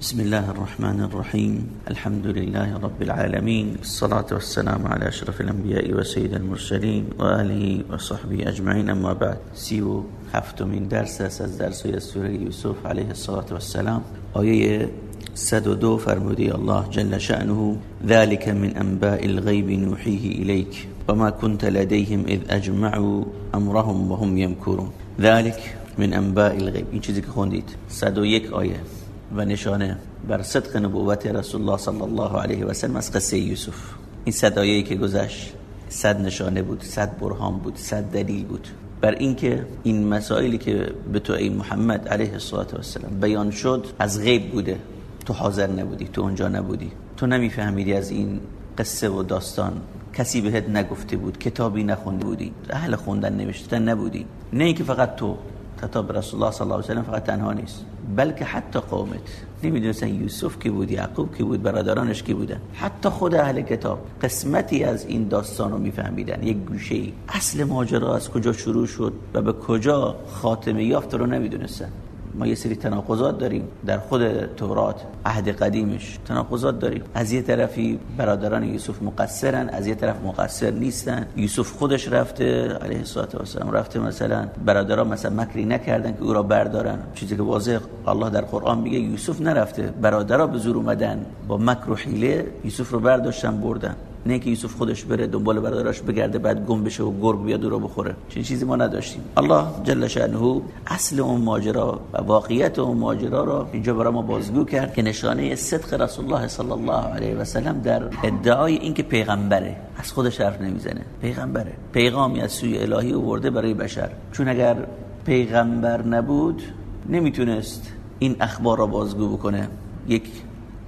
بسم الله الرحمن الرحيم الحمد لله رب العالمين الصلاة والسلام على أشرف الأنبياء وسيد المرسلين وآله وصحبه أجمعين أما بعد سيو هفتمين درس از درس سوره يوسف عليه الصلاة والسلام آية دو فرمودي الله جل شأنه ذلك من أنباء الغيب نوحيه إليك وما كنت لديهم إذ أجمعوا أمرهم وهم يمكرون ذلك من انباء الغیب این چیزی که خوندید 101 آیه و نشانه بر صدق نبوت رسول الله صلی الله علیه و سلم از قصه یوسف. این صد آیه که گذشت صد نشانه بود صد برهان بود صد دلیل بود. بر اینکه این مسائلی که به تو ای محمد علیه الصلاه و السلام بیان شد از غیب بوده. تو حاضر نبودی تو اونجا نبودی. تو نمیفهمیدی از این قصه و داستان. کسی بهت نگفته بود کتابی نخونده بودی اهل خوندن نوشتن نبودی. نه اینکه فقط تو. خطاب رسول الله صلی الله علیه و فقط تنها نیست. بلکه حتی قومت. نمی‌دونستن یوسف کی بود یعقوب کی بود برادرانش کی بودن. حتی خود اهل کتاب قسمتی از این داستان رو میفهمیدن. یک گوشه ای. اصل ماجرا از کجا شروع شد و به کجا خاتمه یافت رو نمی‌دونستن. ما یه سری تناقضات داریم. در خود تورات عهد قدیمش تناقضات داریم. از یه طرفی برادران یوسف مقصرن از یه طرف مقصر نیستن. یوسف خودش رفته علیه السلام رفته مثلا. برادران مثلا مکری نکردن که او را بردارن. چیزی که واضح الله در قرآن میگه یوسف نرفته. برادرها به زور اومدن. با مکر و حیله یوسف رو برداشتن بردن. نه که یوسف خودش بره دنبال برادراش بگرده بعد گم بشه و گرگ بیاد رو بخوره. چنین چیزی ما نداشتیم. الله جل شأنه اصل اون ماجرا و واقعیت اون ماجرا را اینجا برای ما بازگو کرد که نشانه صدق رسول الله صلی الله علیه و سلم در ادعای اینکه پیغمبره. از خودش حرف نمی‌زنه. پیغمبره. پیغامی از سوی الهی آورده برای بشر. چون اگر پیغمبر نبود نمی‌تونست این اخبار را بازگو بکنه. یک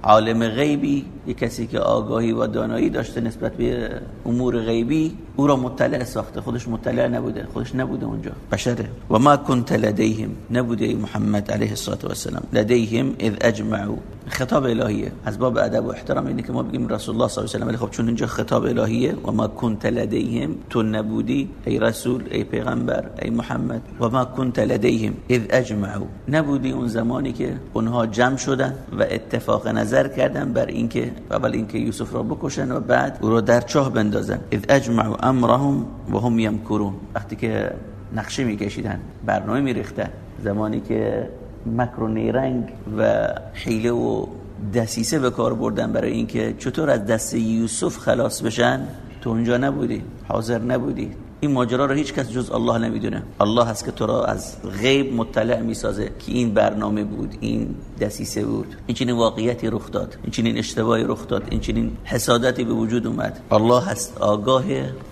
عالم غیبی یک کسی که آگاهی و دانایی داشته نسبت به امور غیبی او را مطلع ساخته. خودش مطلع نبوده. خودش نبوده اونجا. بشره. و ما كنت لديهم نبوده محمد علیه الصلاه و السلام لديهم اذ اجمعوا. خطاب الهیه. از باب ادب و احترام اینه که ما بگیم رسول الله صلی الله علیه و ولی خب چون اینجا خطاب الهیه و ما كنت لديهم تو نبودی. ای رسول ای پیغمبر ای محمد. و ما كنت لديهم اذ اجمعوا. نبودی اون زمانی که اونها جمع شدن و اتفاق نظر کردن بر اینکه اول اینکه یوسف را بکشن و بعد او را در چاه بندازن. اذ اجمعوا. امرهم و هم یمکرون. وقتی که نقشه میکشیدن برنامه میریختن زمانی که مکر و نیرنگ و حیله و دسیسه به کار بردن برای اینکه چطور از دست یوسف خلاص بشن تو اونجا نبودی حاضر نبودی. این ماجرا رو هیچ کس جز الله نمی‌دونه. الله هست که تو را از غیب مطلع می‌سازه. که این برنامه بود این دسیسه بود. این چنین واقعیتی رخ داد. این چنین اشتباهی رخ داد. این چنین حسادتی به وجود اومد. الله هست آگاه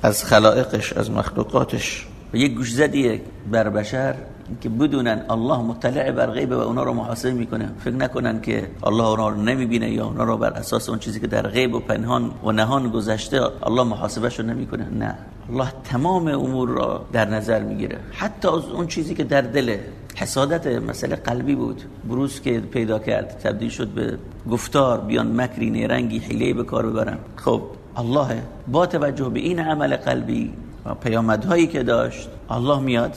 از خلائقش از مخلوقاتش. و یک گوش زدیه بر بشر که بدونن الله مطلع بر غیب و اونا رو محاسبه می‌کنه. فکر نکنن که الله اونا رو نمی‌بینه یا اونا رو بر اساس اون چیزی که در غیب و پنهان و نهان گذشته الله محاسبه رو نمی‌کنه. نه. الله تمام امور را در نظر می‌گیره. حتی از اون چیزی که در دل حسادت مسئله قلبی بود. بروز که پیدا کرد تبدیل شد به گفتار بیان مکری نیرنگی حیله به کار ببرن. خب الله با توجه به این عمل قلبی و پیامدهایی که داشت الله میاد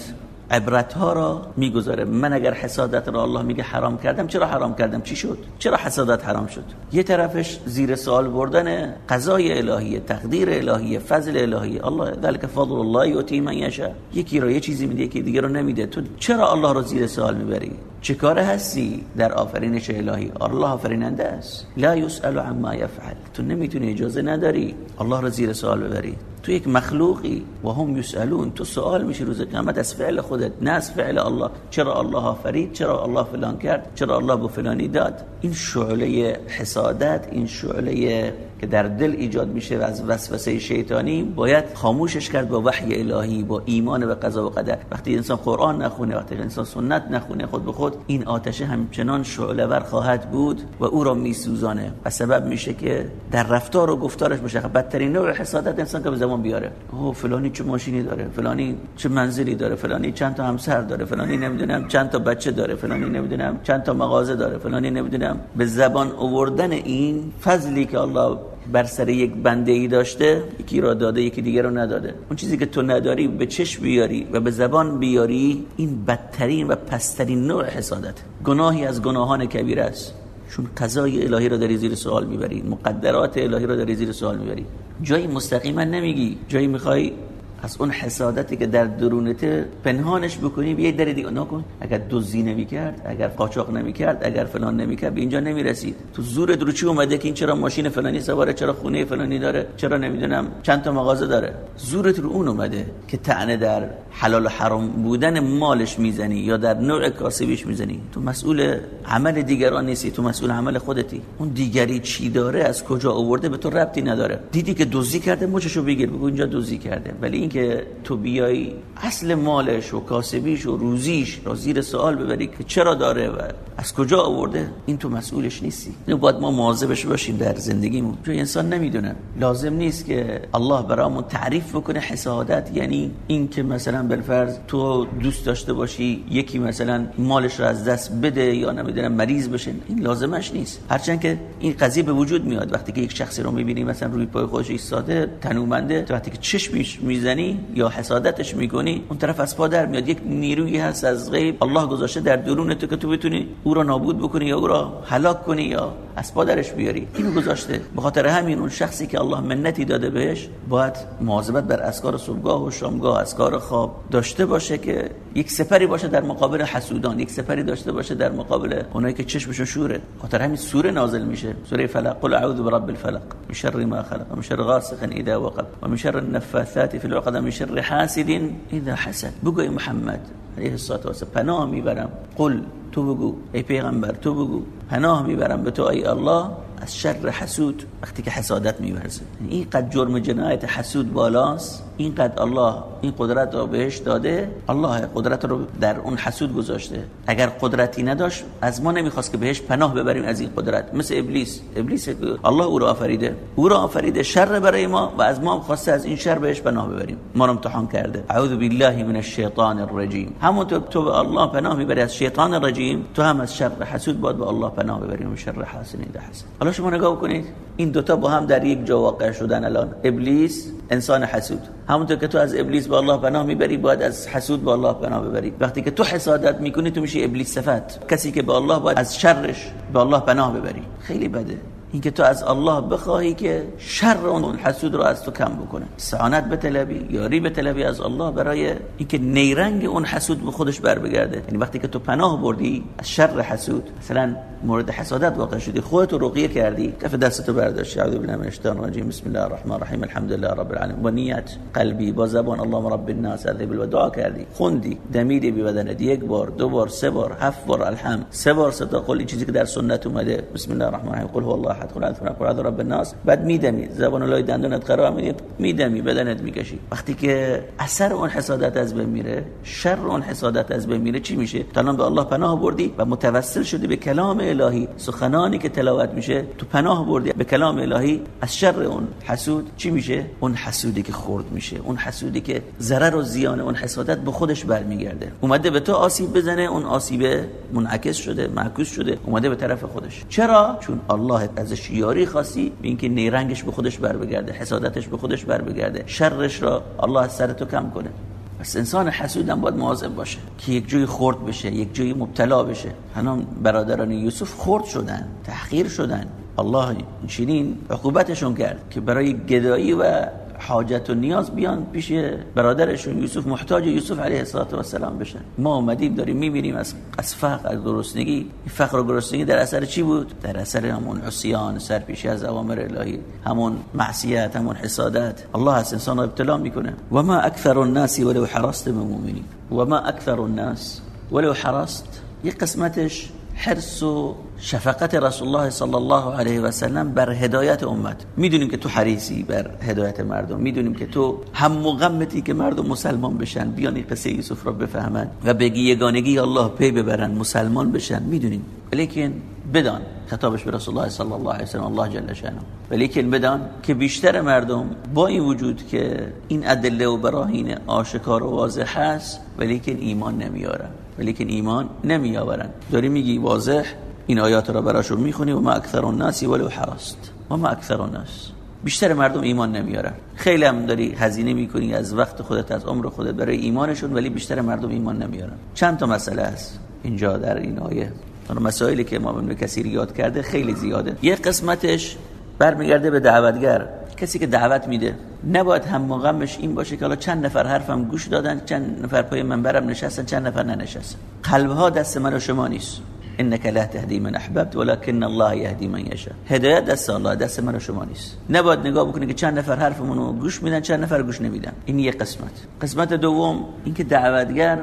عبرت ها را می‌گذاره. من اگر حسادت را الله میگه حرام کردم چرا حرام کردم؟ چی شد؟ چرا حسادت حرام شد؟ یه طرفش زیر سوال بردن قضای الهی تقدیر الهی فضل الهی. الله ذلك فضل الله یؤتی من یشاء. یکی را یه چیزی میده یکی دیگه رو نمیده. تو چرا الله رو زیر سوال می‌بری؟ چه کار هستی در آفرینش الهی؟ الله آفریننده است. لا یسأل عما یفعل. تو نمی‌تونی اجازه نداری الله رو زیر سوال ببری. تو یک مخلوقی و هم یسالون تو سوال میشه روز قیامت از فعل خودت نه از فعل الله. چرا الله آفرید؟ چرا الله فلان کرد؟ چرا الله به فلانی داد؟ این شعله حسادت این شعله که در دل ایجاد میشه از وسوسه شیطانی باید خاموشش کرد با وحی الهی با ایمان به قضا و قدر. وقتی انسان قرآن نخونه وقتی انسان سنت نخونه خود به خود این آتش همچنان شعله ور خواهد بود و او را میسوزانه. و سبب میشه که در رفتار و گفتارش باشه. بدترین نوع حسادت انسان که به زمان بیاره. اوه فلانی چه ماشینی داره؟ فلانی چه منزلی داره؟ فلانی چند تا همسر داره؟ فلانی نمی‌دونم چند تا بچه داره؟ فلانی نمی‌دونم چند تا مغازه داره؟ فلانی نمی‌دونم. به زبان آوردن این فضلی که الله بر سر یک بنده ای داشته یکی را داده یکی دیگر رو نداده. اون چیزی که تو نداری به چشم بیاری و به زبان بیاری این بدترین و پسترین نوع حسادت. گناهی از گناهان کبیر است. چون قضای الهی رو داری زیر سوال می‌بری مقدرات الهی رو داری زیر سوال می‌بری. جایی مستقیما نمیگی. جایی می‌خوای از اون حسادتی که در درونت پنهانش بکنی بیای در دیگه نکن. اگر دزدی نمی‌کرد اگر قاچاق نمی‌کرد اگر فلان نمی‌کرد به اینجا نمی‌رسید. تو زور رو چی اومده که این چرا ماشین فلانی سواره چرا خونه فلانی داره چرا نمی‌دونم چند تا مغازه داره؟ زورت رو اون اومده که تعنه در حلال و حرام بودن مالش می‌زنی یا در نوع کاسبیش می‌زنی. تو مسئول عمل دیگران نیستی تو مسئول عمل خودتی. اون دیگری چی داره؟ از کجا آورده؟ به تو ربطی نداره. دیدی که دزدی کرده مچشو بگیر بگو اینجا دزدی کرده. ولی این که تو بیای اصل مالش و کاسبیش و روزیش را زیر سوال ببری که چرا داره و از کجا آورده؟ این تو مسئولش نیستی. اینو باید ما مواظبش باشیم در زندگیمون. چون انسان نمی‌دونه لازم نیست که الله برامون تعریف بکنه حسادت. یعنی این که مثلا بالفرض تو دوست داشته باشی یکی مثلا مالش رو از دست بده یا نمی‌دونم مریض بشه. این لازمش نیست. هرچند که این قضیه به وجود میاد. وقتی که یک شخصی رو می‌بینی مثلا روی پای خودش ایستاده تنومنده وقتی که چشمش می‌زنی یا حسادتش می‌کنی اون طرف از پا در میاد. یک نیرویی هست از غیب. الله گذاشته در درون تو که تو بتونی او را نابود بکنی یا او را هلاک کنی یا از پا درش بیاری. اینو گذاشته. به خاطر همین اون شخصی که الله منتی داده بهش باید مواظبت بر اسکار صبحگاه و شامگاه اسکار خواب داشته باشه که یک سپری باشه در مقابل حسودان یک سپری داشته باشه در مقابل اونایی که چشمشون شوره. خاطر همین سوره نازل میشه. سوره فلق. قل اعوذ برب الفلق. من شر ما خلق. ومن شر غاسق اذا وقب. ومن شر النفاثات في العقد. ومن شر حاسد اذا حسد. بگو محمد علیه الصلاه والسلام پناه می‌برم. قل تو بگو. ای پیغمبر تو بگو. پناه می‌برم به تو ای الله. از شر حسود وقتی که حسادت میورزه. این قد جرم جنایت حسود بالاست. اینقدر الله این قدرت رو بهش داده الله قدرت رو در اون حسود گذاشته. اگر قدرتی نداشت از ما نمی‌خواست که بهش پناه ببریم از این قدرت. مثل ابلیس. ابلیس الله او رو آفریده. او رو آفریده شر برای ما و از ما خواسته از این شر بهش پناه ببریم. ما رو امتحان کرده. اعوذ بالله من الشیطان الرجیم. همون تو, به الله پناه می‌بری از شیطان الرجیم تو هم از شر حسود باید به الله پناه ببریم و شر اذا حسد حالا شما نگاه کنید این دوتا با هم در یک جا واقع شدن الان. ابلیس انسان حسود. همونطور که تو از ابلیس به الله پناه می‌بری باید از حسود به الله پناه ببری. وقتی که تو حسادت می‌کنی تو میشی ابلیس صفت. کسی که به الله باید از شرش به الله پناه ببری. خیلی بده. اینکه تو از الله بخواهی که شر اون حسود رو از تو کم بکنه. سعانت طلبی یاری به طلبی از الله برای اینکه نیرنگ اون حسود به خودش بر بگرده. یعنی وقتی که تو پناه بردی از شر حسود مثلا مورد حسادت واقع شدی خودت رو رقیه کردی کف دستتو برداشتی. اعوذ بالله من الشیطان الرجیم. بسم الله الرحمن الرحیم. الحمد لله رب العالمین. با نیت قلبی با زبان اللهم رب الناس اذهب الوداع کردی خوندی. دمیدی به بدنت یک بار دو بار سه بار هفت بار. الحمد. سه بار ستا قول چیزی که در سنت اومده. بسم الله الرحمن الرحیم. قل هو الله قل اعوذ قل رب الناس بعد میدمی زبان لای دندونت قرار میدی میدمی بدنت می‌کشی. وقتی که اثر اون حسادت از بین میره شر اون حسادت از بین میره چی میشه؟ تا به الله پناه بردی و متوسل شدی به کلام الهی. سخنانی که تلاوت میشه تو پناه بردی به کلام الهی. از شر اون حسود چی میشه؟ اون حسودی که خورد میشه. اون حسودی که ضرر و زیان اون حسادت به خودش برمیگرده. اومده به تو آسیب بزنه اون آسیب منعکس شده معکوس شده. اومده به طرف خودش. چرا؟ چون الله ازش یاری خواستی به اینکه نیرنگش به خودش بر بگرده حسادتش به خودش بر بگرده شرش را الله از سر تو کم کنه. پس انسان حسود هم باید مواظب باشه که یک جوی خورد بشه یک جوی مبتلا بشه. هنان برادران یوسف خورد شدن تحقیر شدن. الله چنین عقوبتشون کرد که برای گدایی و حاجت و نیاز بیان پیش برادرشون یوسف محتاج یوسف علیه السلام بشن ما اومدیم داریم می‌بینیم از از فقر از گرسنگی. فقر و گرسنگی در اثر چی بود؟ در اثر همون عصیان سرپیشی از اوامر الهی همون معصیت همون حسادت. الله از انسان ابتلا می‌کنه. و ما اکثر الناس ولو حرست بمؤمنین و ما اکثر الناس ولو حرست. یک قسمتش حرس و شفقت رسول الله صلی الله علیه و سلم بر هدایت امت. می‌دونیم که تو حریصی بر هدایت مردم. می‌دونیم که تو هم مغمتی که مردم مسلمان بشن بیان قصه یوسف را بفهمن و بگی یگانگی الله پی ببرن مسلمان بشن. می‌دونیم. ولیکن بدان. خطابش به رسول الله صلی الله علیه و سلم الله جل شانه ولیکن بدان که بیشتر مردم با این وجود که این ادله و براهین آشکار و واضح هست ولیکن ایمان نمیارن. ولیکن ایمان نمی آورن داری میگی واضح؟ این آیات را براشون می‌خونی؟ و ما اکثر الناس ولو حرست و ما اکثر الناس. بیشتر مردم ایمان نمیارن. خیلی هم داری هزینه می‌کنی از وقت خودت از عمر خودت برای ایمانشون ولی بیشتر مردم ایمان نمیارن. چند تا مسئله هست اینجا در این آیه. مسائلی که امام ابن کثیر یاد کرده خیلی زیاده. یه قسمتش برمیگرده به دعوتگر. کسی که دعوت میده. نباید هم مقامش این باشه که حالا چند نفر حرفم گوش دادن چند نفر پای منبرم نشستن چند نفر ننشستن. قلبها دست من و شما نیست. انك لا تهدی من احببت ولكن الله يهدي من يشاء هدایت دست الله دست من و شما نیست. نباید نگاه بکنید که چند نفر حرفمون رو گوش میدن چند نفر گوش نمیدن. این یه قسمت. قسمت دوم اینکه دعوتگر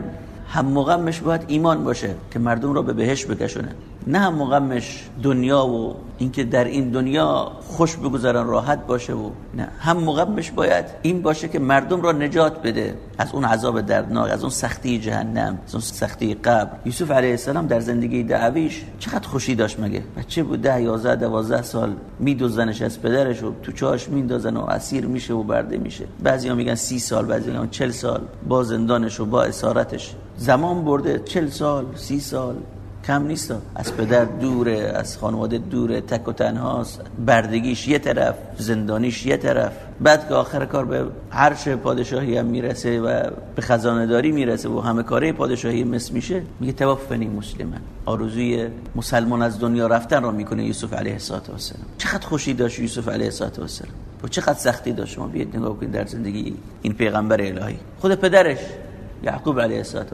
هم مقامش باید ایمان باشه که مردم رو به بهش بکشونه. نه هم مقامش دنیا و اینکه در این دنیا خوش بگذارن راحت باشه و نه. هم مقامش باید این باشه که مردم را نجات بده از اون عذاب دردناک از اون سختی جهنم از اون سختی قبر. یوسف علیه السلام در زندگی دعویش چقدر خوشی داشت مگه؟ بچه بود ده یازده دوازده سال میدوزنش از پدرش و تو چاش میندازن و اسیر میشه و برده میشه. بعضیا میگن سی سال بعضی میگن چل سال. با زندانش و با اسارتش. زمان برده چل سال سی سال. کم نیست. از پدر دوره از خانواده دوره تک و تنهاست. بردگیش یه طرف زندانیش یه طرف. بعد که آخر کار به عرش پادشاهی هم می‌رسه و به خزانه داری می‌رسه و همه کاره پادشاهی مصر میشه میگه توفنی مسلمن آرزوی مسلمان از دنیا رفتن را می‌کنه یوسف علیه السلام چقدر خوشی داشت یوسف علیه السلام و چقدر سختی داشت. شما بیاید نگاه کنید در زندگی این پیغمبر الهی. خود پدرش یعقوب علیه السلام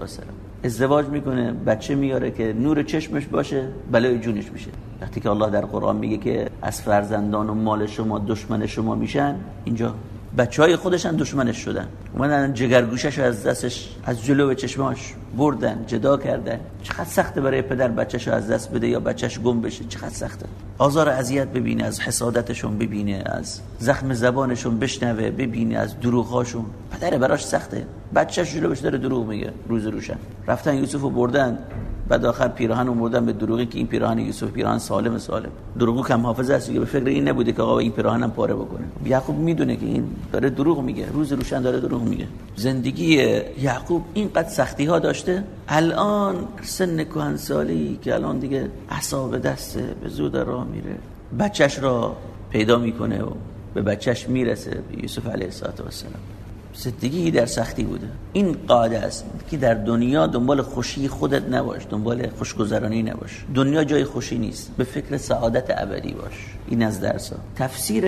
ازدواج می‌کنه بچه میاره که نور چشمش باشه بلای جونش میشه. وقتی که الله در قرآن میگه که از فرزندان و مال شما دشمن شما میشن اینجا بچه های خودشن دشمنش شدن. اومدن جگرگوشش از دستش از جلو چشماش بردن جدا کردن. چقدر سخته برای پدر بچهش از دست بده یا بچهش گم بشه؟ چقدر سخته. آزار اذیت ببینه از حسادتشون ببینه از زخم زبانشون بشنوه ببینه از دروغهاشون. پدر براش سخته. بچهش جلو بشه داره دروغ میگه روز روشن. رفتن یوسفو بردن. بعد آخر پیراهن اومدن به دروغی که این پیراهن یوسف پیراهن سالم سالم. دروغو کم حافظه است که به فکر این نبوده که آقا این پیراهنم پاره بکنه. یعقوب می‌دونه که این داره دروغ میگه روز روشن داره دروغ میگه. زندگی یعقوب اینقدر سختی ها داشته الان سن کهنسالی که الان دیگه اعصاب دسته به زود راه میره. بچهش را پیدا می‌کنه و به بچهش می‌رسه به یوسف علیه السلام زندگی در سختی بوده. این قاعده است که در دنیا دنبال خوشی خودت نباش دنبال خوشگذرانی نباش. دنیا جای خوشی نیست. به فکر سعادت ابدی باش. این از درس تفسیر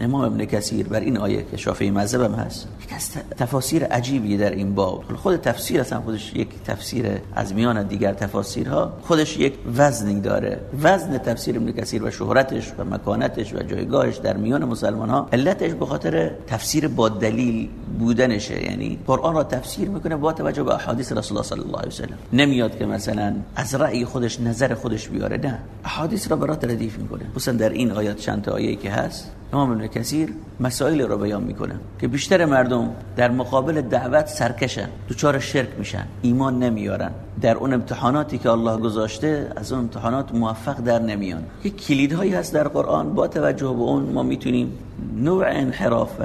امام ابن کثیر بر این آیه که شافعی مذهب هم هست یک از تفاسیر عجیبی در این باب. خود تفسیر اصلا خودش یک تفسیر از میان دیگر تفاسیرها خودش یک وزنی داره. وزن تفسیر ابن کثیر و شهرتش و مکانتش و جایگاهش در میان مسلمان ها علتش به خاطر تفسیر با دلیل بودنشه. یعنی قرآن را تفسیر می‌کنه با توجه به احادیث رسول الله صلی الله علیه و سلم. نمیاد که مثلا از رأی خودش نظر خودش بیاره نه. احادیث را برات ردیف می‌کنه. مثلا در این آیات چند تا آیه که هست. امام ابن کثیر مسائل رو بیان می‌کنه که بیشتر مردم در مقابل دعوت سرکشن دوچار شرک میشن ایمان نمیارن. در اون امتحاناتی که الله گذاشته از اون امتحانات موفق در نمیان. یک کلیدهایی هست در قرآن. با توجه به اون ما می‌تونیم نوع انحراف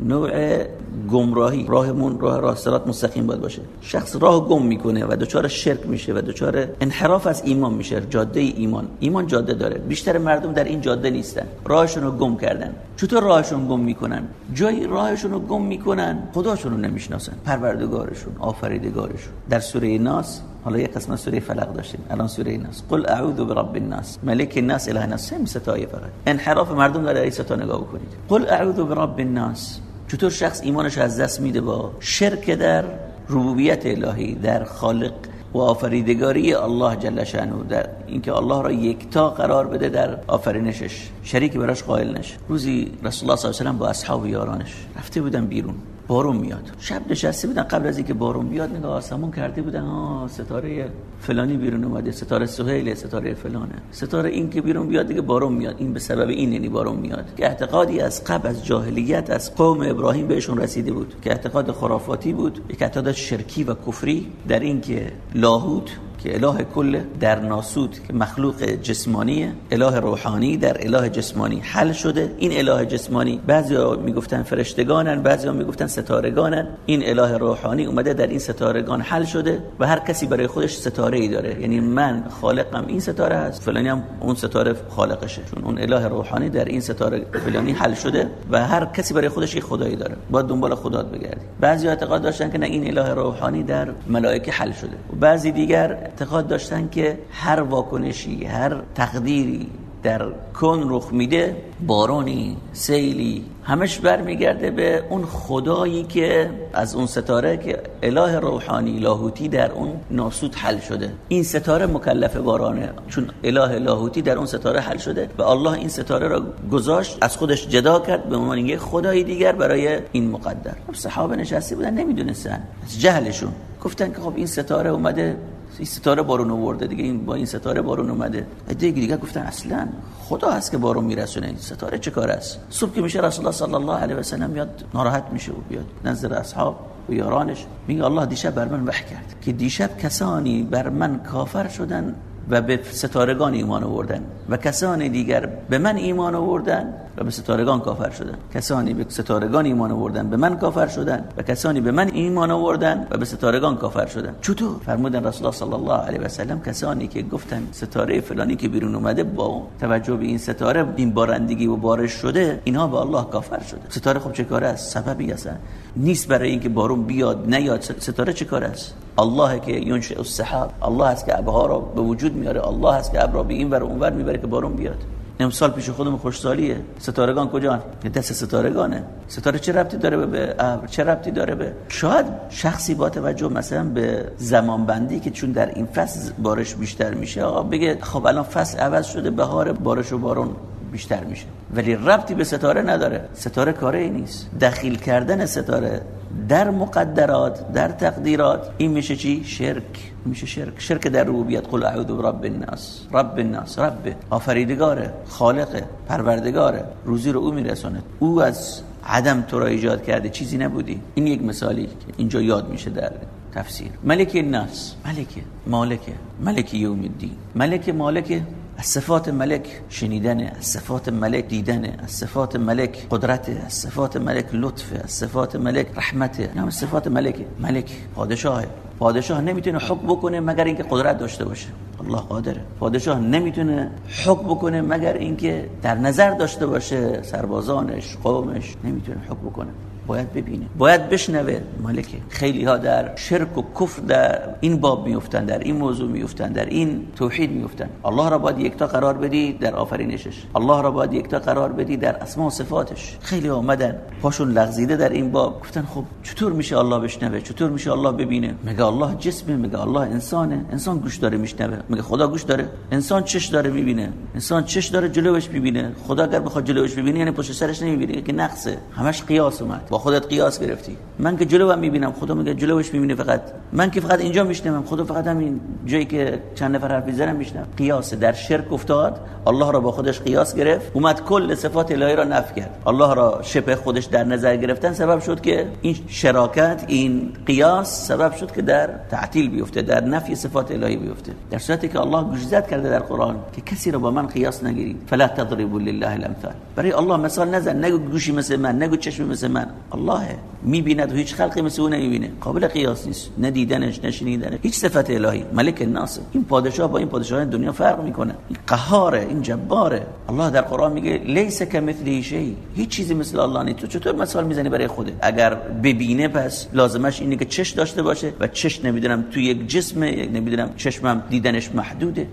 نوع گمراهی راهمون راه راسترات مستقیم باید باشه. شخص راه گم می‌کنه و دچار شرک میشه و دچار انحراف از ایمان میشه جاده ایمان. ایمان جاده داره. بیشتر مردم در این جاده نیستن. راهشون رو گم کردن. چطور راهشون گم می‌کنن؟ جایی راهشون رو گم می‌کنن خداشون رو نمی‌شناسن. پروردگارشون آفریدگارشون. در سوره ناس حالا یک قسمت سوره فلق داشتیم. الان سوره ناس. قل اعوذ برب الناس. ملک الناس اله الناس. سه ستای فقط انحراف مردم در این ستا نگاه بکنید. قل اعوذ برب الناس. چطور شخص ایمانش از دست میده با شرک در ربوبیت الهی در خالق و آفریدگاری الله جل شانو در اینکه الله را یکتا قرار بده در آفرینشش. شریکی براش قائل نشه روزی رسول الله صلی الله علیه و با اصحاب یارانش رفته بودن بیرون. بارون میاد. شب نشسته بودن قبل از اینکه بارون بیاد نگاه آسمون کرده بودن ها ستاره فلانی بیرون اومده ستاره سهیل ستاره فلانه. ستاره این که بیرون بیاد دیگه بارون میاد. این به سبب این یعنی بارون میاد. که اعتقادی از قبل از جاهلیت از قوم ابراهیم بهشون رسیده بود. که اعتقاد خرافاتی بود. یک اعتقاد شرکی و کفری در اینکه لاهوت که اله کل در ناسود که مخلوق جسمانیه اله روحانی در اله جسمانی حل شده. این اله جسمانی بعضیا می‌گفتن فرشتگانن بعضیا می‌گفتن ستارگانن. این اله روحانی اومده در این ستارگان حل شده و هر کسی برای خودش ستاره ای داره. یعنی من خالقم این ستاره هست فلانی هم اون ستاره خالقشه. چون اون اله روحانی در این ستاره فلانی حل شده و هر کسی برای خودش یک خدایی داره. باید دنبال خدا بگردی. بعضی اعتقاد داشتن که نه این اله روحانی در ملائکه حل شده. و بعضی دیگر اعتقاد داشتن که هر واکنشی هر تقدیری در کن رخ میده بارانی سیلی همش برمیگرده به اون خدایی که از اون ستاره که اله روحانی لاهوتی در اون ناسود حل شده. این ستاره مکلف بارانه چون اله لاهوتی در اون ستاره حل شده و الله این ستاره را گذاشت از خودش جدا کرد به عنوان یک خدای دیگر برای این مقدر. خب صحابه نشسته بودن نمی‌دونستن. از جهلشون. گفتن که خب این ستاره اومده این ستاره بارون آورده دیگه این با این ستاره بارون اومده. دیگه دیگه گفتن اصلا خدا هست که بارون میرسونه. این ستاره چه کار است؟ صبح که میشه رسول الله صلی الله علیه و سلم میاد ناراحت میشه و بیاد. نظر اصحاب و یارانش. میگه الله دیشب بر من وحی کرد که دیشب کسانی بر من کافر شدن و به ستارگان ایمان آوردن و کسان دیگر به من ایمان آوردن و به ستارگان کافر شدن. کسانی به ستارگان ایمان آوردن به من کافر شدن و کسانی به من ایمان آوردن و به ستارگان کافر شدن. چطور؟ فرمودن رسول الله صلی الله علیه و سلم کسانی که گفتن ستاره فلانی که بیرون اومده با توجه به این ستاره این بارندگی و بارش شده اینها به الله کافر شده. ستاره خب چه کاره است؟ سببی است نیست برای اینکه بارون بیاد نیاد. ستاره چه کار است؟ الله که ینشئ السحاب الله است که ابرها را به وجود میاره الله است که ابر را به این ور اون ور می‌بره که بارون بیاد. امسال پیش خودم خوشسالیه ستارگان کجا دست ستارگانه. ستاره چه ربطی داره به ابر؟ چه ربطی داره به شاید شخصی با توجه مثلا به زمان بندی که چون در این فصل بارش بیشتر میشه آقا بگه خب الان فصل عوض شده بهار بارش و بارون. بیشتر میشه. ولی ربطی به ستاره نداره. ستاره کاره ای نیست. دخیل کردن ستاره در مقدرات در تقدیرات این میشه چی؟ شرک. میشه شرک. شرک در ربوبیت. قل اعوذ برب الناس. رب الناس. رب. آفریدگاره. خالق پروردگاره. روزی رو او میرسونه او از عدم تو را ایجاد کرده چیزی نبودی. این یک مثالی که اینجا یاد میشه در تفسیر. ملک الناس. ملک. مالک. ملک یوم الدین. ملک مالک از صفات ملک شنیدنه از صفات ملک دیدنه از صفات ملک قدرته از صفات ملک لطفه از صفات ملک رحمته. نه صفات ملک ملک پادشاهه. پادشاه نمی‌تونه حکم بکنه مگر اینکه قدرت داشته باشه. الله قادره. پادشاه نمی‌تونه حکم بکنه مگر اینکه در نظر داشته باشه سربازانش قومش. نمی‌تونه حکم بکنه. باید ببینه. باید بشنوه. مالکه خیلی ها در شرک و کفر در این باب میفتن در این موضوع میفتن در این توحید میفتن الله را باید یکتا قرار بدی در آفرینشش. الله را باید یکتا قرار بدی در اسماء و صفاتش. خیلی آمدن پاشون لغزیده در این باب. گفتن خب چطور میشه الله بشنوه؟ چطور میشه الله ببینه؟ مگه الله جسمه؟ مگه الله انسانه؟ انسان گوش داره میشنوه. مگه خدا گوش داره؟ انسان چش داره می‌بینه. انسان چش داره جلوش می‌بینه. خدا اگر بخواد جلوش ببینه یعنی پشت سرش نمی‌بینه. که نقصه. همش قیاس اومد. خودت قیاس گرفتی. من که جلو هم می‌بینم خدا میگه جلوش می‌بینه فقط. من که فقط اینجا میشنم خدا فقط همین جایی که چند نفر حرف می‌زنم میشنم قیاس در شرک افتاد الله را با خودش قیاس گرفت اومد کل صفات الهی را نفی کرد. الله را شبه خودش در نظر گرفتن سبب شد که این شراکت این قیاس سبب شد که در تعطیل بیفته در نفی صفات الهی بیفته. در صورتی که الله گوشزد کرده در قرآن که کسی را با من قیاس نگیرید. فلا تضربوا لله الامثال. برای الله مثال نزن نگو گوشی مثل من نگو چشم مثل من. الله می‌بیند و هیچ خلقی مثل اون نمی‌بینه. قابل قیاس نیست. نه دیدنش نه شنیدنش. هیچ صفت الهی. ملک الناس. این پادشاه با این پادشاه دنیا فرق می‌کنه. این قهاره این جباره. الله در قرآن میگه لیس کمثله شیء. هیچ چیزی مثل الله نیست. تو چطور مثال می‌زنی برای خودت؟ اگر ببینه پس لازمش اینه که چش داشته باشه و چش نمی‌دونم تو یک جسم نمی‌دونم چشمم دیدنش محدوده.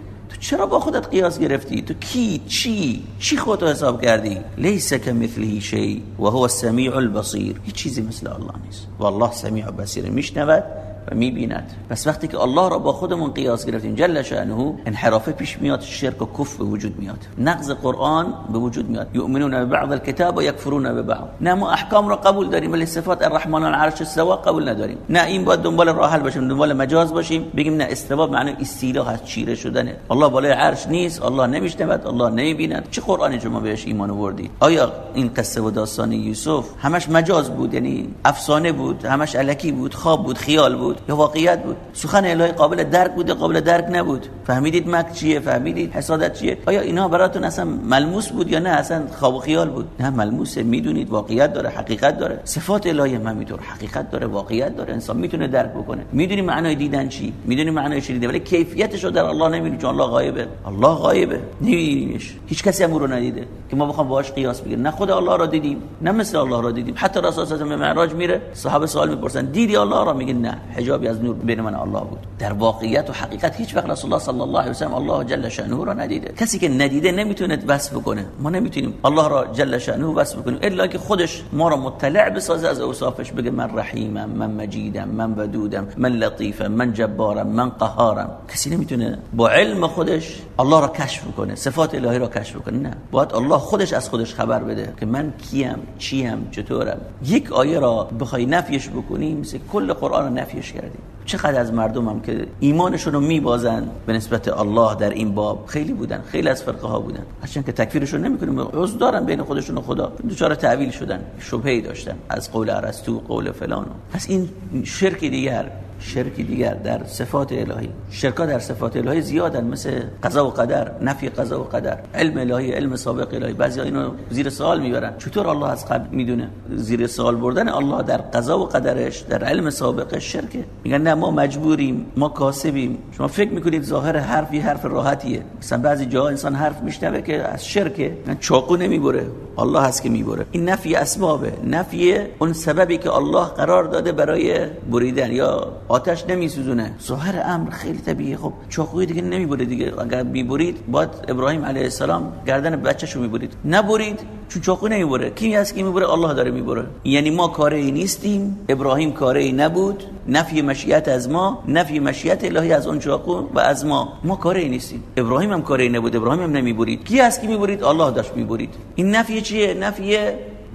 چرا با خودت قیاس گرفتی؟ تو کی چی؟ چی خودت حساب کردی؟ لیس کمثله شیء و هو السمیع البصیر. هیچ چیزی مثل الله نیست. والله سمیع و بصیر. میشنود و می‌بیند. پس وقتی که الله را با خودمون قیاس گرفتیم جل شأنه انحرافه پیش میاد شرک و کفر به وجود میاد. نقض قرآن به وجود میاد. یؤمنون به بعض الكتاب و یکفرون به بعض نه ما احکام را قبول داریم ولی صفات الرحمن العرش استوا قبول نداریم. نه این باید دنبال راه حل باشیم دنبال مجاز باشیم بگیم نه استوا معنی استیلا هست چیره شدنه. الله بالای عرش نیست الله نمیشنود الله نمی‌بیند. چه قرآنی شما بهش ایمان آوردید آیا این قصه و داستان یوسف همش مجاز بود؟ یعنی افسانه بود همش الکی بود خواب بود خیال بود؟ یا واقعیت بود. سخن الهی قابل درک بود قابل درک نبود. فهمیدید مک چیه؟ فهمیدید حسادت چیه؟ آیا اینا براتون اصلا ملموس بود یا نه؟ اصلا خواب و خیال بود. نه ملموسه. می‌دونید واقعیت داره حقیقت داره. صفات الهی هم همینطور. حقیقت داره واقعیت داره. انسان می‌تونه درک بکنه. می‌دونی معنای دیدن چی؟ می‌دونی معنای شنیدن. ولی کیفیتش رو در الله نمی‌دونی چون الله غایبه. الله غایبه. نمیدونیش هیچ کسی هم رو ندیده که ما بخوام باهاش قیاس بگیریم. نه خود الله را دیدیم نه مثل الله را دیدیم. حتی رسول الله معراج میره صحابه سوال می‌پرسن دیدی الله را؟ میگه نه. حجابی از نور بین من الله بود. در واقعیت و حقیقت هیچ وقت رسول الله صلی الله علیه و سلم الله جل شانه را ندیده. کسی که ندیده نمی‌تونه وصف کنه ما نمی‌تونیم الله را جل شانه وصف کنیم الا که خودش ما را مطلع بسازه از اوصافش بگه من رحیمم من مجیدم من ودودم من لطیفم من جبارم من قهارم. کسی نمی‌تونه با علم خودش الله را کشف کنه صفات الهی را کشف کنه نه. باید الله خودش از خودش خبر بده که من کیم چیم چطورم. یک آیه را بخوای نفیش بکنی مثل کل قرآن را نفیش کردیم. چقدر از مردمم که ایمانشون رو میبازن به نسبت الله در این باب. خیلی بودن خیلی از فرقه ها بودن. هرچند که تکفیرشون نمی‌کنیم. عذر دارن بین خودشون و خدا. دچار تعویل شدن. شبهه داشتن از قول ارسطو قول فلان. پس این شرک دیگر شرکی دیگر در صفات الهی. شرکا در صفات الهی زیادن مثل قضا و قدر نفی قضا و قدر. علم الهی علم سابق الهی. بعضی اینو زیر سوال می‌برن. چطور الله از قبل می‌دونه؟ زیر سوال بردن الله در قضا و قدرش در علم سابقش شرکه. میگن نه ما مجبوریم ما کاسبیم. شما فکر می‌کنید ظاهر حرفی حرف راحتیه. مثلا بعضی جاها انسان حرف میشنوه که از شرکه. چاقو نمی‌بره. الله هست که می‌بره. این نفی اسبابه. نفی اون سببی که الله قرار داده برای بریدن یا آتش نمیسوزونه. ظاهر امر خیلی طبیعیه. خب چاقوی دیگه نمی‌بره دیگه. اگر می‌برید باید ابراهیم علیه السلام گردن بچه‌شو می‌برید. نبرید چون چاقو نمی‌بره. کی هست که می‌بره؟ الله داره می‌بره. یعنی ما کاری نیستیم. ابراهیم کاری نبود. نفی مشیت از ما نفی مشیت الهی از اون چاقو و از ما. ما کاری نیستیم. ابراهیم هم کاری نبود. ابراهیم هم نمی‌برید. کی هست که می‌برید؟ الله داشت می‌برید. این نفی چیه؟ نفی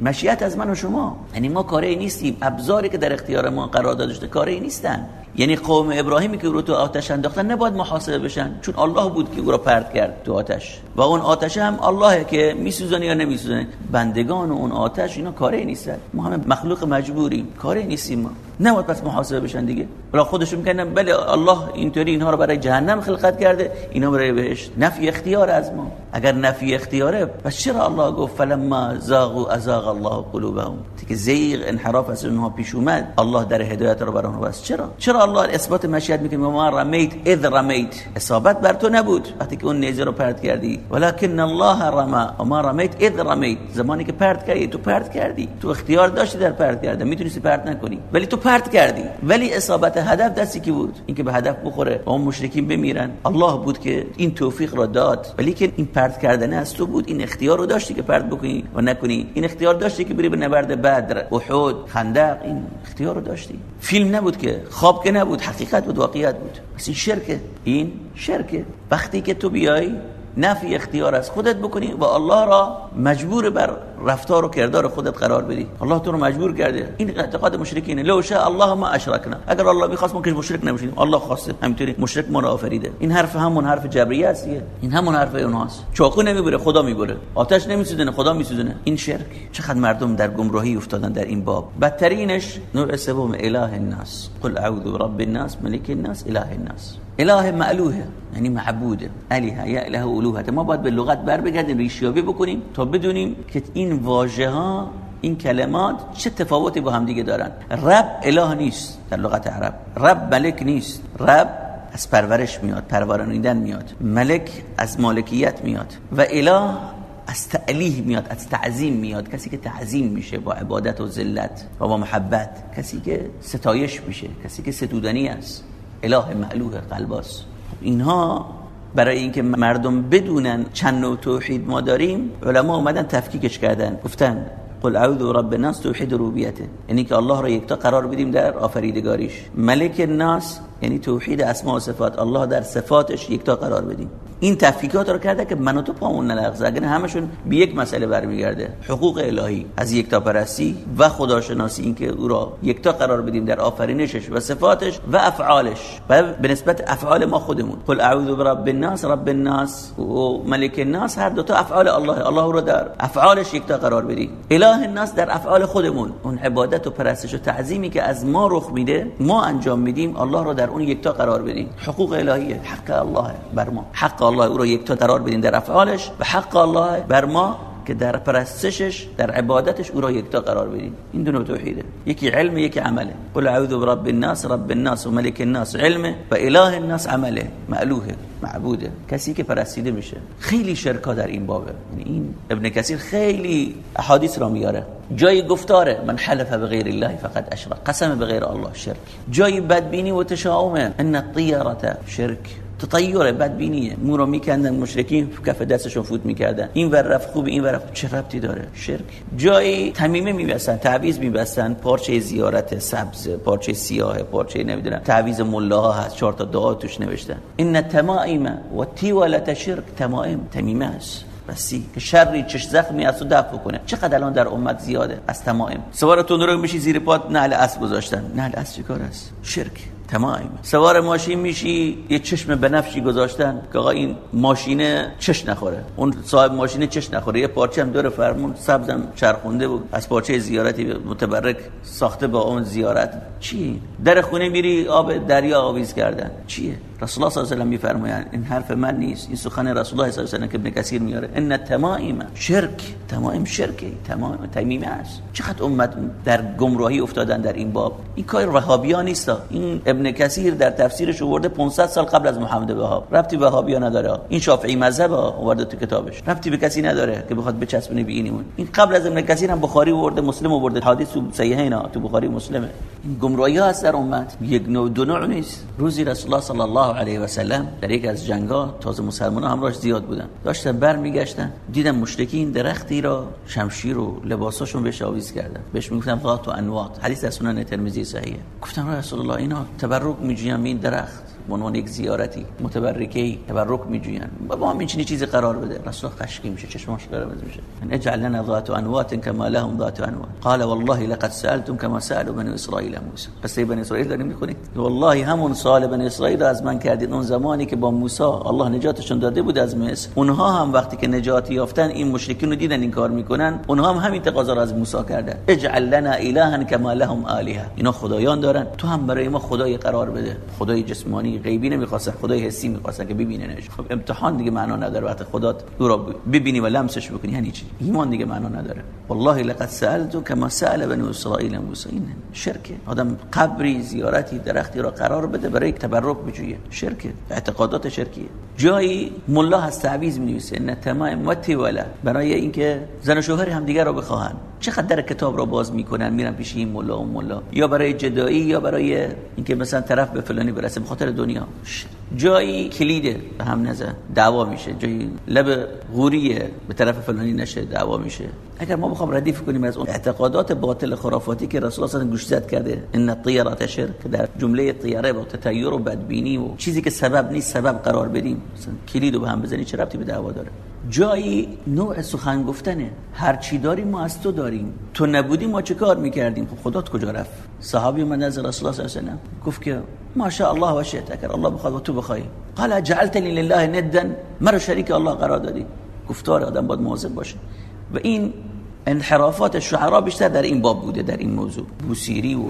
مشیت از من و شما. یعنی ما کاری نیستیم. ابزاری که در اختیار ما قرار داده شده کاری نیستن. یعنی قوم ابراهیمی که او رو تو آتش انداختن نباید محاسبه بشن چون الله بود که او را پرت کرد تو آتش. و اون آتش هم الله که میسوزونه یا نمیسوزونه بندگان و اون آتش اینا کاری نیستن. ما همه مخلوق مجبوریم. کاری نیستیم ما. نباید پس محاسبه بشن دیگه. ولی خودشون میگن بله الله اینطوری اینها رو برای جهنم خلقت کرده اینا برای بهشت نفی اختیار از ما. اگر نفی اختیاره پس چرا الله گفت فلما زاغوا ازاغ الله قلوبهم؟ که زیغ انحراف از اونها پیش اومد. الله در هدایت رو برای اونها بس چرا؟ چرا الله اثبات مشیت می‌کنه ما رمیت اذ رمیت. اصابت بر تو نبود وقتی که اون نیزه رو پرت کردی. ولکن الله رما. ما رمیت اذ رمیت. زمانی که پرت کردی تو پرت کردی. تو اختیار داشتی در پرت کردن. می‌تونستی پرت نکنی. ولی تو پرت کردی. ولی اصابت هدف دستی کی بود. اینکه به هدف بخوره و اون مشرکین بمیرن. الله بود که این توفیق را داد. ولی که این پرت کردن از تو بود. این اختیار رو داشتی که پرت بکنی و نکنی. این اختیار داشتی که بری به نبرد بدر احد خندق. این اختیار رو داشتی. فیلم نبود که خواب که نبود حقیقت بود واقعیت بود. پس این شرکه این شرکه. وقتی که تو بیای نفی اختیار از خودت بکنی و الله را مجبور بر رفتار و کردار خودت قرار بدی. الله تو رو مجبور کرده. این اعتقاد مشرکینه. لو شاء الله ما اشرکنا. اگر الله بخواست ما که مشرک نمیشیم. الله خواسته. همینطوری مشرک ما را آفریده. این حرف همون حرف جبریه است این همون حرف اونهاست چاقو نمی‌بره خدا می‌بره. آتش نمیسوزونه خدا میسوزونه. این شرک. چقدر مردم در گمراهی افتادن در این باب. بدترینش نوع سوم اله الناس. قل اعوذ برب الناس ملك الناس اله الناس. اله معلوه یعنی معبوده اله یا اله الوهه ما باید به لغت بر بگردیم ریشیابی بکنیم تا بدونیم که این واژه ها این کلمات چه تفاوتی با هم دیگه دارن. رب اله نیست در لغت عرب. رب ملک نیست. رب از پرورش میاد پرورانیدن میاد. ملک از مالکیت میاد. و اله از تعلیه میاد از تعظیم میاد. کسی که تعظیم میشه با عبادت و ذلت و با محبت. کسی که ستایش میشه. کسی که ستودنی است. اله معلوه قلباس اینها برای اینکه مردم بدونن چند نوع توحید ما داریم علما اومدن تفکیکش کردن. گفتن قل اعوذ رب الناس توحید ربوبیته. یعنی که الله را یکتا قرار بدیم در آفریدگاریش. ملک الناس یعنی توحید اسماء و صفات. الله در صفاتش یکتا قرار بدیم. این تفکیکات رو کرده که من و تو پامون نلغزه. اگر همشون به یک مسئله برمیگرده. حقوق الهی از یکتا پرستی و خداشناسی اینکه او را یکتا قرار بدیم در آفرینشش و صفاتش و افعالش. و به نسبت افعال ما خودمون. قل اعوذ برب الناس رب الناس و ملک الناس هر دو تا افعال الله. الله رو در افعالش یکتا قرار بدیم. اله الناس در افعال خودمون. اون عبادت و پرستش و تعظیمی که از ما رخ میده ما انجام میدیم. الله رو در اون یکتا قرار بدیم حقوق الهیه حق الله بر ما. حق الله او رو یکتا قرار بدیم در افعالش و حق الله بر ما که در پرستشش در عبادتش او را یکتا قرار بدیم این دو توحیده. یکی علم یکی عمله. قل اعوذ برب الناس رب الناس و ملک الناس علمه و اله الناس عمله. معلوهه معبوده. کسی که پرستیده میشه. خیلی شرکا در این بابه. یعنی این ابن کثیر خیلی احادیث را میاره. جای گفتاره من حلف بغیر الله فقط اشرک. قسم بغیر الله شرک. جای بدبینی و تشاؤمه ان الطیرة شرک. تطیره بدبینیه. مو رو میکندن مشرکین کف دستشون فوت می‌کردن. این ور رفت خوب این ور رفت چه ربطی داره؟ شرک. جایی تمیمه میبستن تعویض میبستن. پارچه زیارت سبز پارچه سیاه پارچه نمی‌دونم. تعویض ملاها هست چهار تا دعا توش نوشتن. این تمائم و تیولت شرک. تمائم تمیمه است. بسی که شری چش زخمی از تو دفع کنه. چقدر الان در امت زیاده؟ از تمائم. سوارتون رو میشی زیر پات نعل اسب گذاشتن. نعل اسب چی کار است؟ شرک. تمام. سوار ماشین میشی یه چشم بنفشی گذاشتن که آقا این ماشینه چش نخوره. اون صاحب ماشینه چش نخوره. یه پارچه هم دور فرمون سبزم چرخونده بود از پارچه زیارتی متبرک ساخته با اون زیارت. چی؟ در خونه میری آب دریا آویز کردن. چیه؟ رسول الله صلی الله علیه و میفرمایند این حرف من نیست. این سخن رسول الله صلی الله علیه و که ابن کثیر میاره. ان تمائم شرک. تمائم شرکی تمام تمیمه است. چقدر امت در گمراهی افتادن در این باب. این کار وهابیا نیست. این ابن کثیر در تفسیرش آورده 500 سال قبل از محمد وهاب. ربطی وهابیا نداره. این شافعی مذهب آورده تو کتابش. ربطی به کسی نداره که بخواد بچسبونه به اینمون این قبل از ابن کثیر هم بخاری آورده مسلم آورده. حدیث تو صحیحینا تو بخاری مسلمه. این گمراهی ها هست در امت. یک نوع دو نوع نیست. روزی رسول الله صلی الله علیه و سلم در یک از جنگا تازه مسلمان همراهش زیاد بودن. داشتن برمیگشتن دیدن مشرکین درختی را شمشیر و لباساشون بهش آویز کردن. بهش می‌گفتن ذات و انوات. حدیث در سنن ترمذی صحیحه. گفتن رسول الله اینا تبرک میجوین این درخت. به عنوان یک زیارتی متبرکی تبرک میجوین با هم این چیزی قرار بده. رسول خشکی میشه چشمش قرمز میشه. اجعل لنا ذات انوات كما لهم ذات انوات قال والله لقد سالتم كما سالوا بني اسرائيل موسى پس بنی اسرائیل داریم می‌خونید والله همون سال بنی اسرائیل از من کردید. اون زمانی که با موسی الله نجاتشون داده بود از مصر. اونها هم وقتی که نجات یافتن این مشرکین رو دیدن این کار می‌کنن. اونها هم همین تقاضا رو از موسی کردن. اجعل لنا الها كما لهم الهه اینا خدایان دارن. تو هم برای ما خدای قرار بده. خدای جسمانی غیبی نمی‌خواستن خدای حسی می‌خواستن که ببیننش. خب امتحان دیگه معنا نداره وقتی خدا را ببینی و لمسش بکنی یعنی چی؟ ایمان دیگه معنا نداره. والله لقد سالت كما سال بني اسرائيل موسى این شرکه. آدم قبری زیارتی درختی را قرار بده برای تبرک بجویه. شرکه. اعتقادات شرکیه. جایی ملا هست تعویض می‌نویسه. ان تمام و برای اینکه زن و شوهر هم دیگر رو بخواهن چقدر در کتاب را باز می‌کنن؟ میرن پیش این ملا و ملا یا برای جدایی یا برای اینکه مثلا طرف به فلانی برسه به خاطر دنیا. جایی کلیده به هم نزن دعوا میشه. جایی لب غوریه به طرف فلانی نشه دعوا میشه. اگر ما بخوام ردیف کنیم از اون اعتقادات باطل خرافاتی که رسول الله گوش زد کرده ان الطیره شرک در جمله طیره با تطیر و بدبینی و چیزی که سبب نیست سبب قرار بدیم. مثلا کلیدو به هم بزنی چه ربطی به دعوا داره؟ جایی نوع سخن گفتنه. هر چی داریم ما از تو داریم. تو نبودی ما چه کار می‌کردیم؟ خب خدات کجا رفت؟ صحابی من از رسول الله صلی الله علیه و گفت که ما شاء الله و شئت اگر الله بخواد تو بخوای. قال جعلتنی لله ندا مرا شریک الله قرار دادی. گفتار آدم باید مواظب باشه. و این انحرافات شعرا بیشتر در این باب بوده در این موضوع. بوسیری و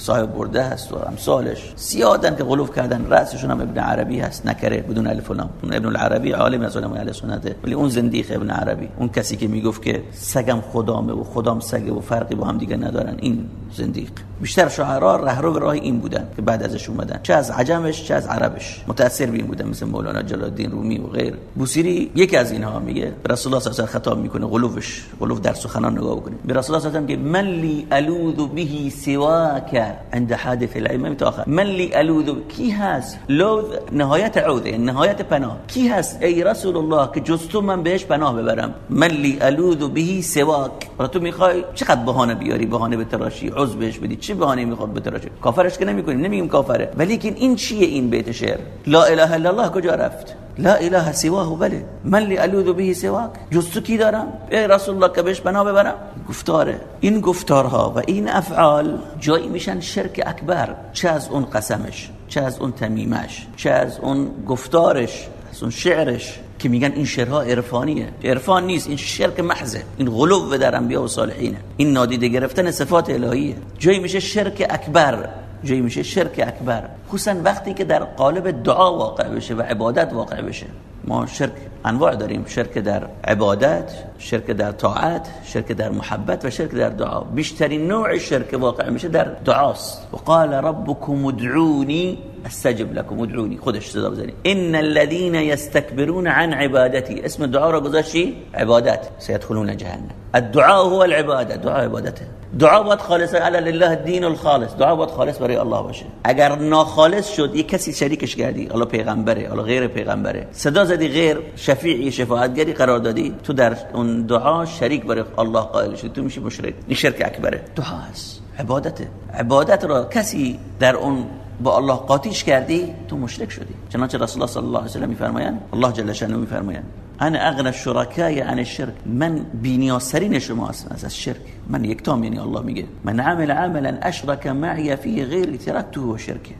صاحب برده هست و امثالش. سیادن که غلوف کردن رأسشون هم ابن عربی هست نکره بدون الف لام. ابن العربی عالم از علمای اهل سنته ولی اون زندیق ابن عربی اون کسی که می‌گفت که سگم خدامه و خدام سگه و فرقی با هم دیگه ندارن این زندیق. بیشتر شعرا رهرو راه این بودن که بعد ازش اومدن. چه از عجمش چه از عربش. متاثر بین بودن مثل مولانا جلال الدین رومی و غیر. بوسیری یکی از اینها میگه رسول الله صلی الله علیه خطاب می‌کنه غلوفش غلوف در سخنان نگاه بکنید به رسول الله صلی الله علیه و من لی الوذ به سواک عند حادث الائمه تا آخر من لی الوذ کی هست؟ لوذ نهایت عوده نهایت پناه. کی هست؟ ای رسول الله که من بهش پناه ببرم. من لی الوذ به سواک. تو می‌خوای چقدر بهانه بیاری؟ بهانه به تراشی عذر بهش بدی. چه بهانه می‌خواد بتراشه کافرش که نمی‌کنیم نمیگیم کافره. ولی این چیه این بیت شعر؟ لا اله الا الله کجا رفت؟ لا اله سواه بله. من لی الوذ به سواک؟ جز کی دارم؟ ای رسول الله که بهش بنا ببرم؟ گفتاره. این گفتارها و این افعال جایی میشن شرک اکبر چه از اون قسمش چه از اون تمیمش چه از اون گفتارش از اون شعرش که میگن این شعرها عرفانیه. عرفان نیست این شرک محضه. این غلو در انبیا و صالحینه این نادیده گرفتن صفات الهیه. جایی میشه شرک اکبر. جایی میشه شرک اکبر. خصوصا وقتی که در قالب دعا واقع بشه و عبادت واقع بشه. ما شرک انواع داریم. شرک در عبادت شرک در طاعت شرک در محبت و شرک در دعا. بیشترین نوع شرک واقع میشه در دعاست. و قال ربكم ادعوني استجب لكم ادعوني خودش صدا بزنید ان الذين يستكبرون عن عبادتي اسم الدعاء را گذاشتی عبادت. سيدخلون جهنم. الدعاء هو العباده دعاء عبادته. دعا باید خالص علی لله الدین الخالص. دعا باید خالص برای الله باشه. اگر ناخالص شد یک کسی شریکش کردی. الله پیغمبره الله غیر پیغمبره. صدا زدی غیر شفیعی شفاعتگری قرار دادی. تو در اون دعا شریک برای الله قائل شدی. تو میشی مشرک. این شرک اکبره. دعا هست عبادته. عبادت را کسی در اون با الله قاطیش کردی تو مشرک شدی. چنانچه رسول الله صلی الله علیه و سلم میفرمایند الله جل شانه میفرمایند. انا اغنى الشركاء عن الشرك من بینیازترین شما هستم. از الشرك من یکتام یعنی الله میگه. من عمل عملا اشرك معي فيه غیر تركته و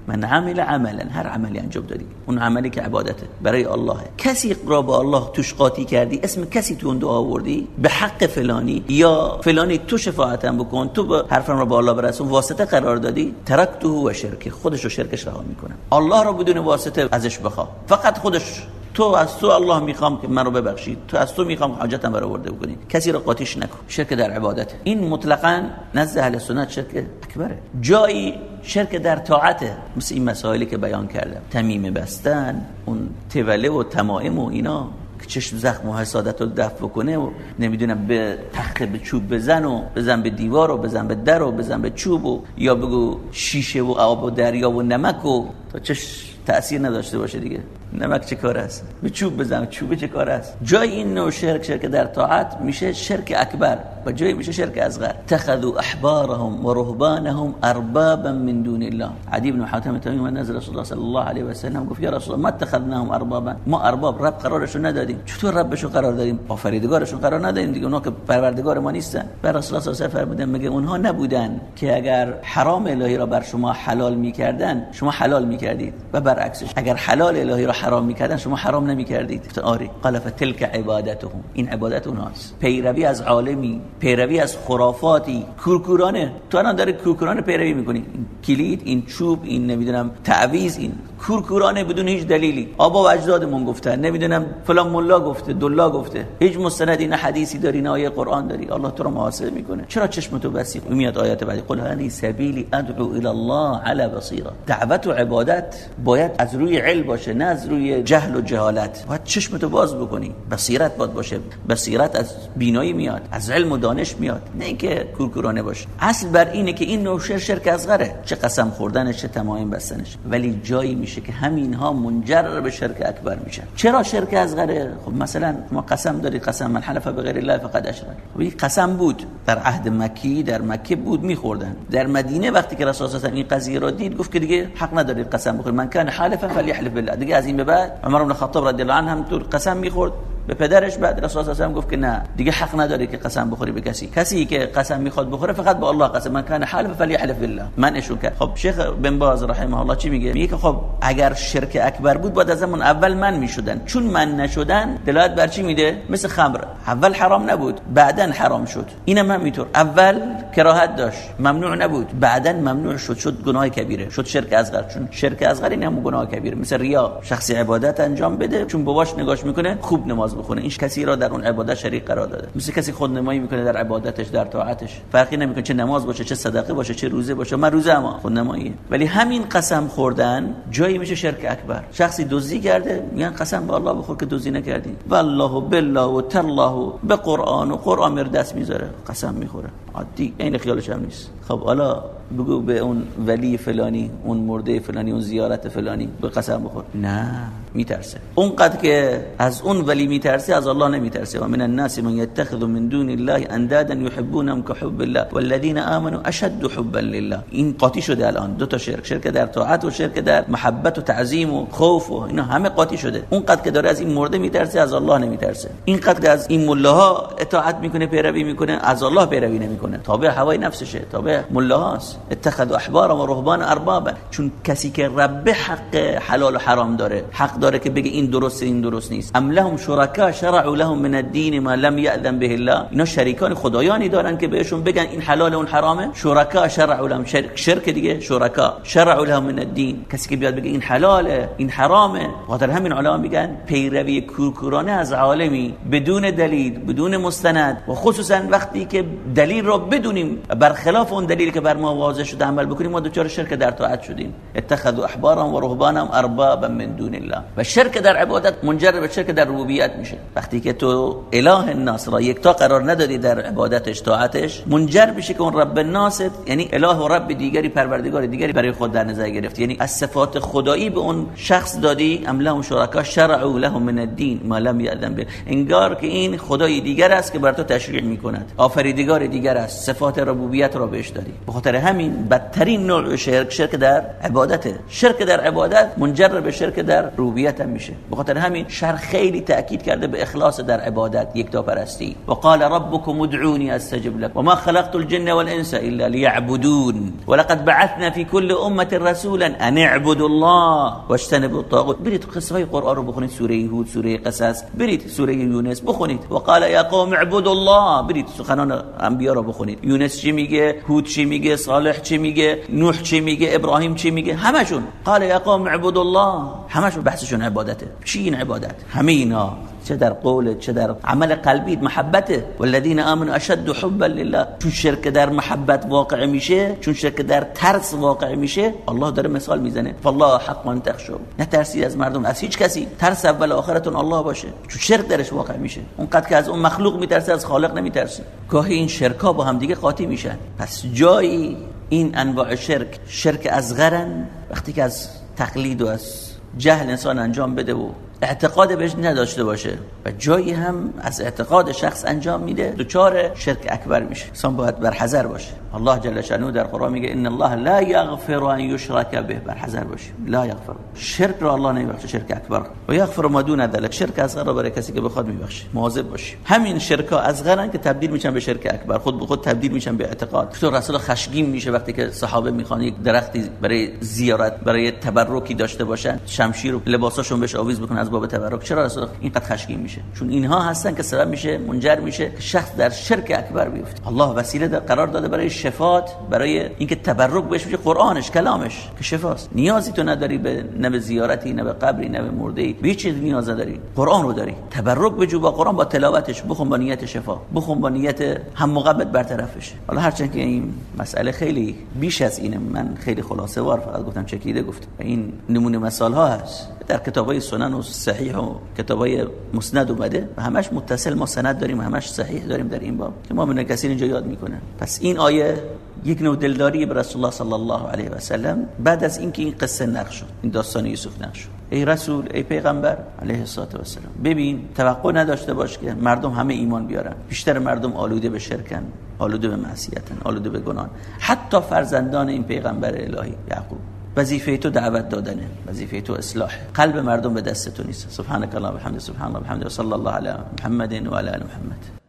من عمل عملا. هر عملی انجام دادی. اون عملی که عبادته. برای الله. کسی را با الله توش قاطی کردی؟ اسم کسی تو دعا آوردی؟ به حق فلانی. یا فلانی تو شفاعتم بکن. تو حرفم را با الله برسون. واسطه قرار دادی؟ ترکته و شرکه. خودش رو شرکش رها می‌کنه. الله را بدون واسطه ازش بخوا فقط خودش تو از تو الله می‌خوام که منو ببخشید. تو از تو می‌خوام حاجتم برآورده بکنی. کسی رو قاطیش نکن. شرک در عبادت. این مطلقا نزد اهل سنت شرک اکبره. جایی شرک در طاعته مثل این مسائلی که بیان کردم. تمیم بستن اون توله و تمائم و اینا. که چشم زخم و حسادت رو دفع بکنه و نمی‌دونم به تخت به چوب بزن و بزن به دیوار و بزن به در و بزن به چوب و یا بگو شیشه و آب و دریا و نمک و تا چش تأثیر نداشته باشه دیگه. نمک چه کار است؟ به چوب بزن چوب چه کار است؟ جای این نوع شرک شرک در طاعت میشه شرک اکبر. و جای میشه شرک اصغر. تخذوا احبارهم و رهبانهم اربابا من دون الله. عدی بن حاتم تمیم نزل رسول الله صلی الله علیه و سلم گفت یا رسول الله ما اتخذناهم اربابا. ما ارباب رب قرارشون ندادیم. چطور ربشو قرار دادیم؟ آفریدگارشون قرار ندادیم دیگه اونها که پروردگار ما نیستن. بر رسول الله صلی الله علیه و مگه اونها نبودن که اگر حرام الهی را بر شما حلال می‌کردن شما حلال می‌کردید؟ و برعکسش اگر حلال الهی را حرام می‌کردن شما حرام نمی‌کردید. آری قال فتلك عبادتهم. این عبادت اونهاست پیروی از عالمی پیروی از خرافاتی. کورکورانه. تو الان داره کورکورانه پیروی می‌کنی. این کلید این چوب این نمی‌دونم تعویز این کورکورانه بدون هیچ دلیلی. آبا و اجدادمون گفتن نمی‌دونم فلان ملا گفته دلا گفته. هیچ مستندی نه حدیثی داری نه آیه قرآن داری. الله تو رو محاسبه می‌کنه. چرا چشم تو بسی؟ میاد آیات بعدی. قل هذه سبیلی ادعو الى الله على بصیره دعوت و عبادت باید از روی علم باشه نه از روی جهل و جهالت. باید چشم تو باز بکنی. بصیرت باید باشه. بصیرت از بینایی میاد. از علم و دانش میاد. نه اینکه کورکورانه باشه. اصل بر اینه که این نوع شرک اصغره. چه قسم خوردنش چه تمایم بستنش. ولی جایی میشه که همین ها منجر به شرک اکبر میشن. چرا شرک اصغره؟ خب مثلا ما قسم داری قسم من حلف به غیر الله فقد اشرک. خب قسم بود. در عهد مکی در مکه بود میخوردن. در مدینه وقتی که رسول این قضیه رو دید گفت که دیگه حق ندارید قسم بخورید. من کان حالفا فلیحلف بالله. دیگه از این به بعد عمر بن خطاب رضی الله عنه هم تو قسم میخورد به پدرش بعد رسول الله صلی گفت که نه. دیگه حق نداری که قسم بخوری به کسی. کسی که قسم می‌خواد بخوره فقط با الله قسم. من کان حلف فلیحلف بالله. من اشون کرد خب شیخ بن باز رحمه الله چی میگه؟ میگه خب اگر شرک اکبر بود بعد از اول من می‌شدن. چون من نشدن دلالت بر چی میده؟ مثل خمر. اول حرام نبود بعدا حرام شد. اینم همینطور. اول کراهت داشت ممنوع نبود بعدا ممنوع شد. شد گناه کبیره. شد شرک اصغر. چون شرک اصغر این هم گناه کبیره. مثل ریا. شخصی عبادت انجام بده چون باباش نگاش می‌کنه خوب نماز بخونه. این کسی را در اون عبادت شریک قرار داده. مثل کسی خودنمایی می‌کنه در عبادتش در طاعتش. فرقی نمی‌کنه چه نماز باشه چه صدقه باشه چه روزه باشه. من روزه اما خودنمایی. ولی همین قسم خوردن جایی میشه شرک اکبر. شخصی دزدی کرده میگن قسم به الله بخور که دزدی نکردی. والله بالله و تالله به قرآن و قرآن دست می‌ذاره. قسم می‌خوره. عادی. این خیالش هم نیست. خب حالا بگو به اون ولی فلانی اون مرده فلانی اون زیارت فلانی به قسم بخور. نه. میترسه. اونقدر که از اون ولی میترسه از الله نمیترسه و من الناس من يتخذ من دون الله اندادا يحبونهم كحب الله والذين امنوا اشد حبا لله. این قاطی شده الان. دو تا شرک. شرک در طاعت و شرک در محبت و تعظیم و خوف و اینا همه قاطی شده. اونقدر که داره از این مرده میترسه از الله نمیترسه. اینقدر که از این ملاها اطاعت می‌کنه پیروی می‌کنه از الله پیروی نمی‌کنه. تابع هوای نفسشه. تابع ملاهاست. اتخذ احبار و رهبان اربابا. چون کسی که رب حق حلال و حرام داره حق داره که بگه این درست این درست نیست. ام لهم شرکا شرعوا لهم من الدین ما لم یأذن به الله. اینا شریکان خدایانی دارن که بهشون بگن این حلال اون حرامه. شرکا شرعوا لهم. شرک, شرک دیگه شرکا. شرعوا لهم من الدین. کسی که بیاد بگه این حلاله این حرامه. خاطر همین علما میگن پیروی کورکورانه از عالمی بدون دلیل بدون مستند. و خصوصا وقتی که دلیل رو بدونیم برخلاف اون دلیلی که بر ما واضح شده عمل بکنیم ما دوچار شرک در طاعت شدیم. اتخذوا احبارهم و رهبانهم اربابا من دون الله. و شرک در عبادت منجر به شرک در ربوبیت میشه. وقتی که تو اله الناس را یکتا قرار ندادی در عبادتش طاعتش منجر میشه که اون رب الناس یعنی اله و رب دیگری پروردگار دیگری برای خود در نظر گرفتی یعنی از صفات خدایی به اون شخص دادی ام لهم شرکا شرعوا لهم من الدین ما لم یأذن به. انگار که این خدای دیگر است که بر تو تشریع می‌کند. آفریدگار دیگر است. صفات ربوبیت را بهش دادی. به خاطر همین بدترین نوع شرک شرک در عبادته. شرک در عبادت منجر به شرک در ربوبیت هم میشه. خاطر همین شر خیلی تاکید کرده به اخلاص در عبادت یکتا پرستی و قال ربكم ادعوني استجب لكم وما خلقت الجن والانس الا ليعبدون ولقد بعثنا في كل امه رسولا ان اعبدوا الله واجتنبوا الطاغوت. برید قصه های قرآن رو بخونید. سوره هود سوره قصص. برید سوره یونس بخونید. و قال یا قوم اعبدوا الله. برید سخنان انبیا رو بخونید. یونس چی میگه؟ هود چی میگه؟ صالح چی میگه؟ نوح چی میگه؟ ابراهیم چی میگه؟ همشون. قال یا قوم اعبدوا الله. همشون بحثشون عبادته. چی این عبادت؟ همه اینا. چه در قول چه در عمل قلبی محبته. والذین آمنوا اشد حبا لله. چون شرک در محبت واقع میشه چون شرک در ترس واقع میشه الله داره مثال می‌زنه. فالله حق ان تخشوا نه ترسی از مردم. از هیچ کسی. ترس اول آخرتون الله باشه. چون شرک درش واقع میشه. اونقدر که از اون مخلوق میترسه از خالق نمیترسه. گاهی این شرکا با هم دیگه قاطی میشن. پس جایی این انواع شرک شرک اصغرن. وقتی که از تقلید و از جهل انسان انجام بده و اعتقاد بهش نداشته باشه و جایی هم از اعتقاد شخص انجام میده دوچار شرک اکبر میشه. انسان باید بر حذر باشه. الله جل شانو در قرآن میگه ان الله لا یغفر ان یشرک به. بر حذر باشه لا یغفر. شرک رو الله نمیبخشه شرک اکبر. و یغفر ما دون ذلك شرک اصغر رو برای کسی که بخواد میبخشه. مواظب باشی همین شرک اصغرن که تبدیل میشن به شرک اکبر. خود به خود تبدیل میشن به اعتقاد. تو رسول خشگین میشه وقتی که صحابه می‌خوان یک درختی برای زیارت برای تبرکی داشته باشن. شمشیر و لباساشون بهش آویز بکنن باب تبرک. چرا رسول اینقدر خشمگین میشه؟ چون اینها هستن که سبب میشه منجر میشه که شخص در شرک اکبر بیفته. الله وسیله ده قرار داده برای شفات برای اینکه تبرک بهش میشه قرآنش کلامش. که شفاست. نیازی تو نداری به نه به زیارتی نه به قبری نه به مرده به چیز نیاز داری قرآن رو داری. تبرک بجو با قرآن با تلاوتش. بخون با نیت شفا. بخون با نیت هم مقبت برطرف بشه حالا هرچند که این مسئله خیلی بیش از اینه. من خیلی خلاصه وار فقط گفتم چکیده گفتم این نمونه مثال ها هست. در کتابای سنن و صحیح و کتابای مسند اومده و همش متصل ما سند داریم و همش صحیح داریم در این باب که ما من کسی اینجا یاد می‌کنه. پس این آیه یک نوع دلداری به رسول الله صلی الله علیه و سلم بعد از اینکه این قصه نقش شد این داستان یوسف نقش شد. ای رسول ای پیغمبر علیه الصلاه و السلام ببین توقع نداشته باش که مردم همه ایمان بیارن. بیشتر مردم آلوده به شرکن آلوده به معصیتن آلوده به گناه حتی فرزندان این پیغمبر الهی یعقوب. وظیفه تو دعوت دادنه وظیفه تو اصلاح. قلب مردم به دست تو نیست. سبحانك اللهم وبحمدك سبحان الله وبحمده صلی الله علی محمد و علی محمد.